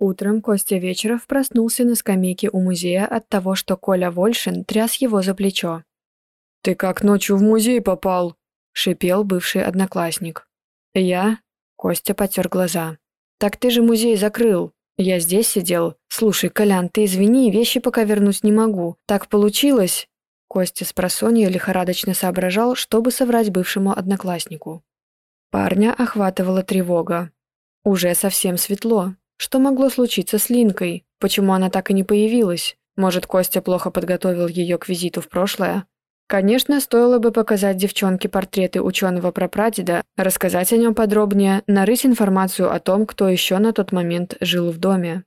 Утром Костя Вечеров проснулся на скамейке у музея от того, что Коля Вольшин тряс его за плечо. «Ты как ночью в музей попал?» — шипел бывший одноклассник. «Я?» — Костя потер глаза. «Так ты же музей закрыл. Я здесь сидел. Слушай, Колян, ты извини, вещи пока вернуть не могу. Так получилось?» Костя с просонья лихорадочно соображал, чтобы соврать бывшему однокласснику. Парня охватывала тревога. Уже совсем светло. Что могло случиться с Линкой? Почему она так и не появилась? Может, Костя плохо подготовил ее к визиту в прошлое? Конечно, стоило бы показать девчонке портреты ученого прапрадеда, рассказать о нем подробнее, нарыть информацию о том, кто еще на тот момент жил в доме.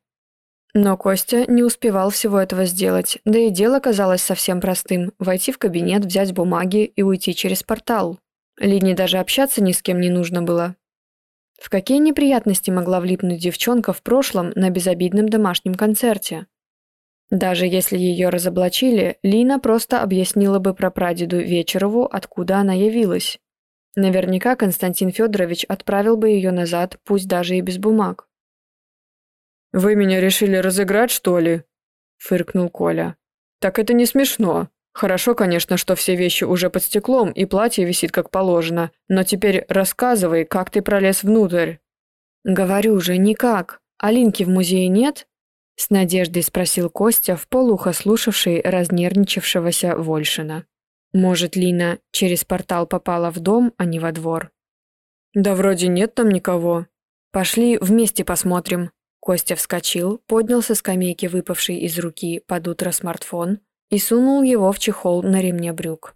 Но Костя не успевал всего этого сделать, да и дело казалось совсем простым – войти в кабинет, взять бумаги и уйти через портал. Лине даже общаться ни с кем не нужно было. В какие неприятности могла влипнуть девчонка в прошлом на безобидном домашнем концерте? Даже если ее разоблачили, Лина просто объяснила бы про прадеду Вечерову, откуда она явилась. Наверняка Константин Федорович отправил бы ее назад, пусть даже и без бумаг. «Вы меня решили разыграть, что ли?» – фыркнул Коля. «Так это не смешно. Хорошо, конечно, что все вещи уже под стеклом и платье висит как положено, но теперь рассказывай, как ты пролез внутрь». «Говорю же, никак. Алинки в музее нет?» С надеждой спросил Костя, в полухо слушавший разнервничавшегося Вольшина. Может, Лина через портал попала в дом, а не во двор? Да вроде нет там никого. Пошли вместе посмотрим. Костя вскочил, поднял со скамейки выпавший из руки под утро смартфон и сунул его в чехол на ремне брюк.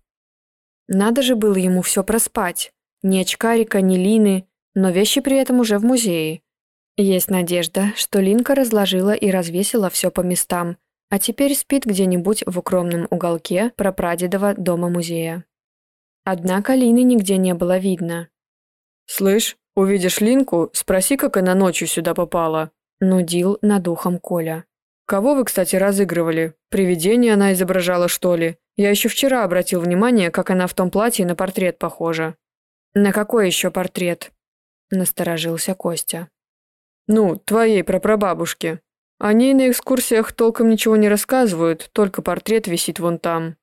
Надо же было ему все проспать. Ни очкарика, ни Лины, но вещи при этом уже в музее. Есть надежда, что Линка разложила и развесила все по местам, а теперь спит где-нибудь в укромном уголке прапрадедова дома-музея. Однако Лины нигде не было видно. «Слышь, увидишь Линку, спроси, как она ночью сюда попала», — нудил над ухом Коля. «Кого вы, кстати, разыгрывали? Привидение она изображала, что ли? Я еще вчера обратил внимание, как она в том платье на портрет похожа». «На какой еще портрет?» — насторожился Костя. Ну, твоей прапрабабушки. О ней на экскурсиях толком ничего не рассказывают, только портрет висит вон там».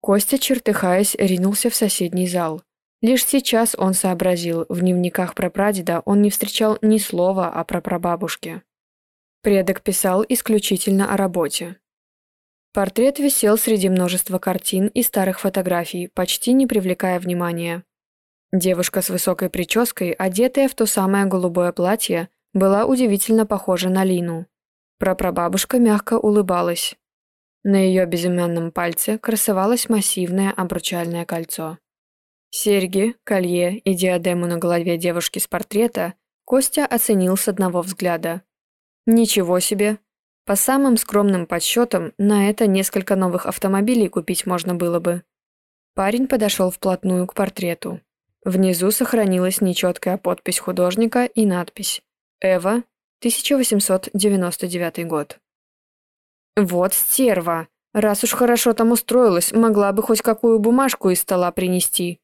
Костя, чертыхаясь, ринулся в соседний зал. Лишь сейчас он сообразил, в дневниках про прадеда он не встречал ни слова о прапрабабушке. Предок писал исключительно о работе. Портрет висел среди множества картин и старых фотографий, почти не привлекая внимания. Девушка с высокой прической, одетая в то самое голубое платье, была удивительно похожа на Лину. Прапрабабушка мягко улыбалась. На ее безымянном пальце красовалось массивное обручальное кольцо. Серьги, колье и диадему на голове девушки с портрета Костя оценил с одного взгляда. Ничего себе! По самым скромным подсчетам, на это несколько новых автомобилей купить можно было бы. Парень подошел вплотную к портрету. Внизу сохранилась нечеткая подпись художника и надпись Эва, 1899 год. Вот стерва. Раз уж хорошо там устроилась, могла бы хоть какую бумажку из стола принести,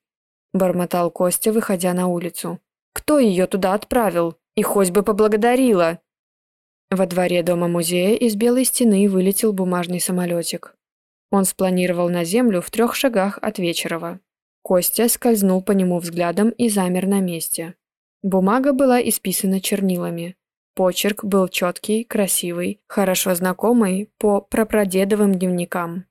бормотал Костя, выходя на улицу. Кто ее туда отправил? И хоть бы поблагодарила. Во дворе дома-музея из белой стены вылетел бумажный самолетик. Он спланировал на землю в трех шагах от Вечерова. Костя скользнул по нему взглядом и замер на месте. Бумага была исписана чернилами. Почерк был четкий, красивый, хорошо знакомый по прапрадедовым дневникам.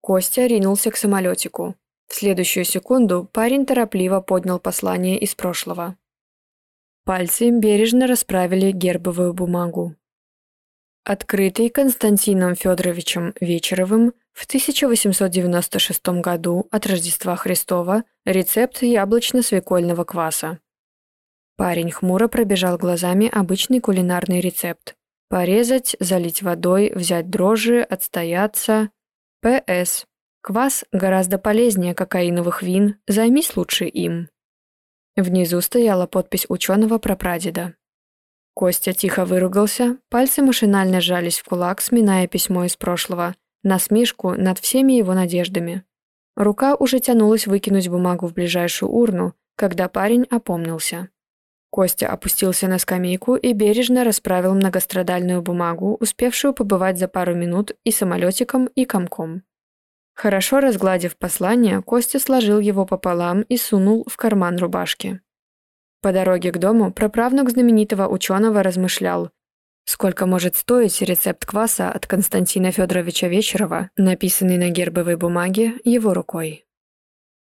Костя ринулся к самолетику. В следующую секунду парень торопливо поднял послание из прошлого. Пальцы бережно расправили гербовую бумагу. Открытый Константином Федоровичем Вечеровым в 1896 году от Рождества Христова рецепт яблочно-свекольного кваса. Парень хмуро пробежал глазами обычный кулинарный рецепт. Порезать, залить водой, взять дрожжи, отстояться. П.С. Квас гораздо полезнее кокаиновых вин, займись лучше им. Внизу стояла подпись ученого про прадеда. Костя тихо выругался, пальцы машинально сжались в кулак, сминая письмо из прошлого, насмешку над всеми его надеждами. Рука уже тянулась выкинуть бумагу в ближайшую урну, когда парень опомнился. Костя опустился на скамейку и бережно расправил многострадальную бумагу, успевшую побывать за пару минут и самолетиком, и комком. Хорошо разгладив послание, Костя сложил его пополам и сунул в карман рубашки. По дороге к дому проправнук знаменитого ученого размышлял, сколько может стоить рецепт кваса от Константина Федоровича Вечерова, написанный на гербовой бумаге его рукой.